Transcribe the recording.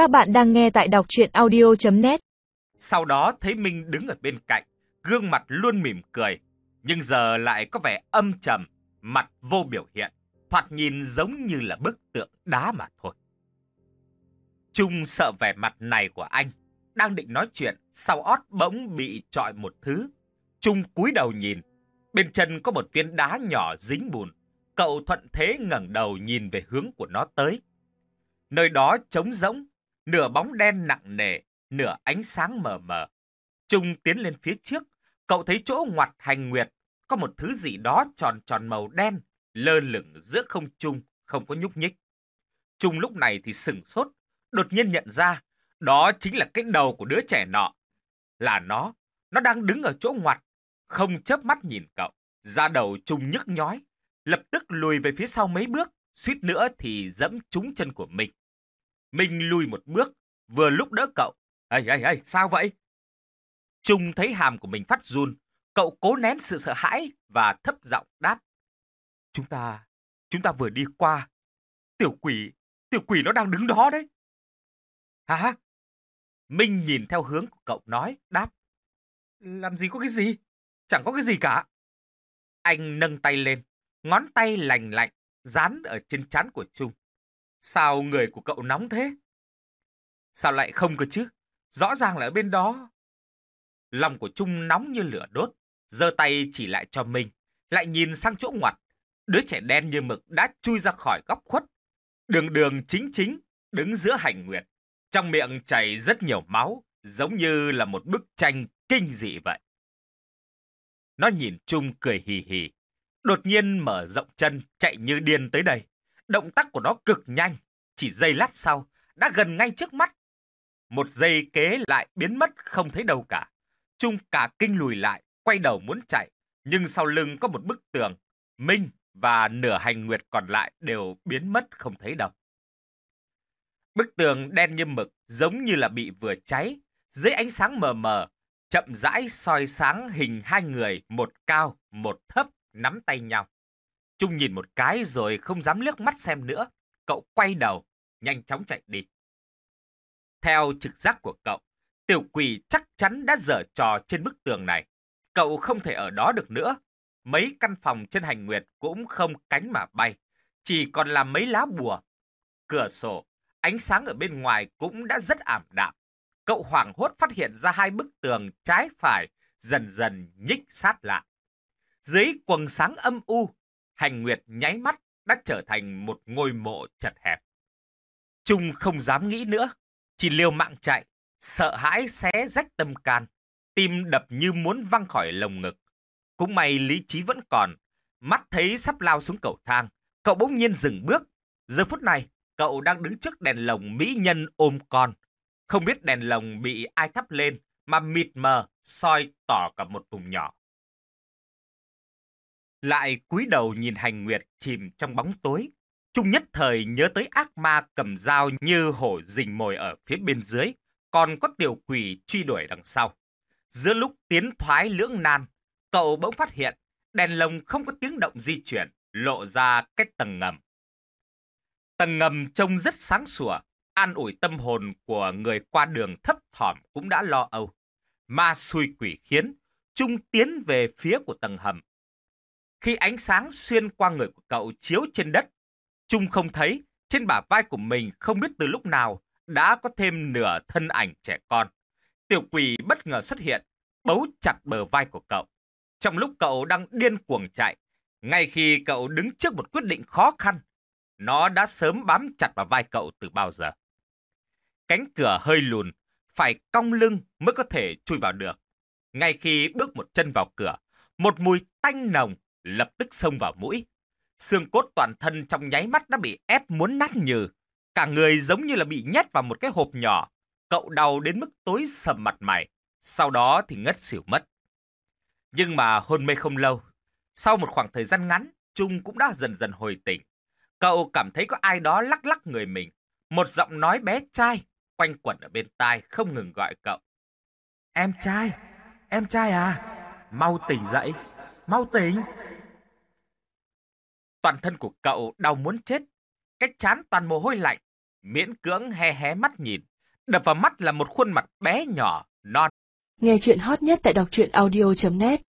Các bạn đang nghe tại đọc chuyện audio.net Sau đó thấy Minh đứng ở bên cạnh, gương mặt luôn mỉm cười, nhưng giờ lại có vẻ âm trầm, mặt vô biểu hiện, thoạt nhìn giống như là bức tượng đá mà thôi. Trung sợ vẻ mặt này của anh, đang định nói chuyện, sau ót bỗng bị trọi một thứ. Trung cúi đầu nhìn, bên chân có một viên đá nhỏ dính bùn. Cậu thuận thế ngẩng đầu nhìn về hướng của nó tới. Nơi đó trống rỗng, nửa bóng đen nặng nề, nửa ánh sáng mờ mờ. Trung tiến lên phía trước, cậu thấy chỗ ngoặt hành nguyệt, có một thứ gì đó tròn tròn màu đen, lơ lửng giữa không trung, không có nhúc nhích. Trung lúc này thì sừng sốt, đột nhiên nhận ra, đó chính là cái đầu của đứa trẻ nọ. Là nó, nó đang đứng ở chỗ ngoặt, không chớp mắt nhìn cậu. Da đầu Trung nhức nhói, lập tức lùi về phía sau mấy bước, suýt nữa thì dẫm trúng chân của mình. Minh lùi một bước, vừa lúc đỡ cậu. Ê, ê, ê, sao vậy? Trung thấy hàm của mình phát run, cậu cố nén sự sợ hãi và thấp giọng đáp. Chúng ta, chúng ta vừa đi qua. Tiểu quỷ, tiểu quỷ nó đang đứng đó đấy. Hả? Minh nhìn theo hướng của cậu nói, đáp. Làm gì có cái gì? Chẳng có cái gì cả. Anh nâng tay lên, ngón tay lành lạnh, dán ở trên trán của Trung. Sao người của cậu nóng thế? Sao lại không cơ chứ? Rõ ràng là ở bên đó. Lòng của Trung nóng như lửa đốt, giơ tay chỉ lại cho mình, lại nhìn sang chỗ ngoặt. Đứa trẻ đen như mực đã chui ra khỏi góc khuất. Đường đường chính chính, đứng giữa hành nguyệt. Trong miệng chảy rất nhiều máu, giống như là một bức tranh kinh dị vậy. Nó nhìn Trung cười hì hì, đột nhiên mở rộng chân chạy như điên tới đây. Động tác của nó cực nhanh, chỉ giây lát sau, đã gần ngay trước mắt. Một giây kế lại biến mất không thấy đâu cả. Trung cả kinh lùi lại, quay đầu muốn chạy, nhưng sau lưng có một bức tường. Minh và nửa hành nguyệt còn lại đều biến mất không thấy đâu. Bức tường đen như mực, giống như là bị vừa cháy. Dưới ánh sáng mờ mờ, chậm rãi soi sáng hình hai người, một cao, một thấp, nắm tay nhau. Trung nhìn một cái rồi không dám liếc mắt xem nữa. Cậu quay đầu, nhanh chóng chạy đi. Theo trực giác của cậu, tiểu quỷ chắc chắn đã dở trò trên bức tường này. Cậu không thể ở đó được nữa. Mấy căn phòng trên hành nguyệt cũng không cánh mà bay. Chỉ còn là mấy lá bùa. Cửa sổ, ánh sáng ở bên ngoài cũng đã rất ảm đạm. Cậu hoảng hốt phát hiện ra hai bức tường trái phải dần dần nhích sát lại. Dưới quầng sáng âm u, hành nguyệt nháy mắt đã trở thành một ngôi mộ chật hẹp. Trung không dám nghĩ nữa, chỉ liều mạng chạy, sợ hãi xé rách tâm can, tim đập như muốn văng khỏi lồng ngực. Cũng may lý trí vẫn còn, mắt thấy sắp lao xuống cầu thang, cậu bỗng nhiên dừng bước. Giờ phút này, cậu đang đứng trước đèn lồng mỹ nhân ôm con. Không biết đèn lồng bị ai thắp lên mà mịt mờ soi tỏ cả một vùng nhỏ. Lại cúi đầu nhìn hành nguyệt chìm trong bóng tối. Trung nhất thời nhớ tới ác ma cầm dao như hổ rình mồi ở phía bên dưới, còn có tiểu quỷ truy đuổi đằng sau. Giữa lúc tiến thoái lưỡng nan, cậu bỗng phát hiện đèn lồng không có tiếng động di chuyển, lộ ra cái tầng ngầm. Tầng ngầm trông rất sáng sủa, an ủi tâm hồn của người qua đường thấp thỏm cũng đã lo âu. Ma xui quỷ khiến, Trung tiến về phía của tầng hầm. Khi ánh sáng xuyên qua người của cậu chiếu trên đất, Trung không thấy trên bả vai của mình không biết từ lúc nào đã có thêm nửa thân ảnh trẻ con. Tiểu quỷ bất ngờ xuất hiện, bấu chặt bờ vai của cậu. Trong lúc cậu đang điên cuồng chạy, ngay khi cậu đứng trước một quyết định khó khăn, nó đã sớm bám chặt vào vai cậu từ bao giờ. Cánh cửa hơi lùn, phải cong lưng mới có thể chui vào được. Ngay khi bước một chân vào cửa, một mùi tanh nồng lập tức xông vào mũi. Xương cốt toàn thân trong nháy mắt đã bị ép muốn nát nhừ. Cả người giống như là bị nhét vào một cái hộp nhỏ. Cậu đau đến mức tối sầm mặt mày. Sau đó thì ngất xỉu mất. Nhưng mà hôn mê không lâu. Sau một khoảng thời gian ngắn, Trung cũng đã dần dần hồi tỉnh. Cậu cảm thấy có ai đó lắc lắc người mình. Một giọng nói bé trai quanh quẩn ở bên tai không ngừng gọi cậu. Em trai, em trai à, mau tỉnh dậy, mau tỉnh. Toàn thân của cậu đau muốn chết, cái chán toàn mồ hôi lạnh, miễn cưỡng hé hé mắt nhìn. đập vào mắt là một khuôn mặt bé nhỏ, non. Nghe chuyện hot nhất tại đọc truyện audio.net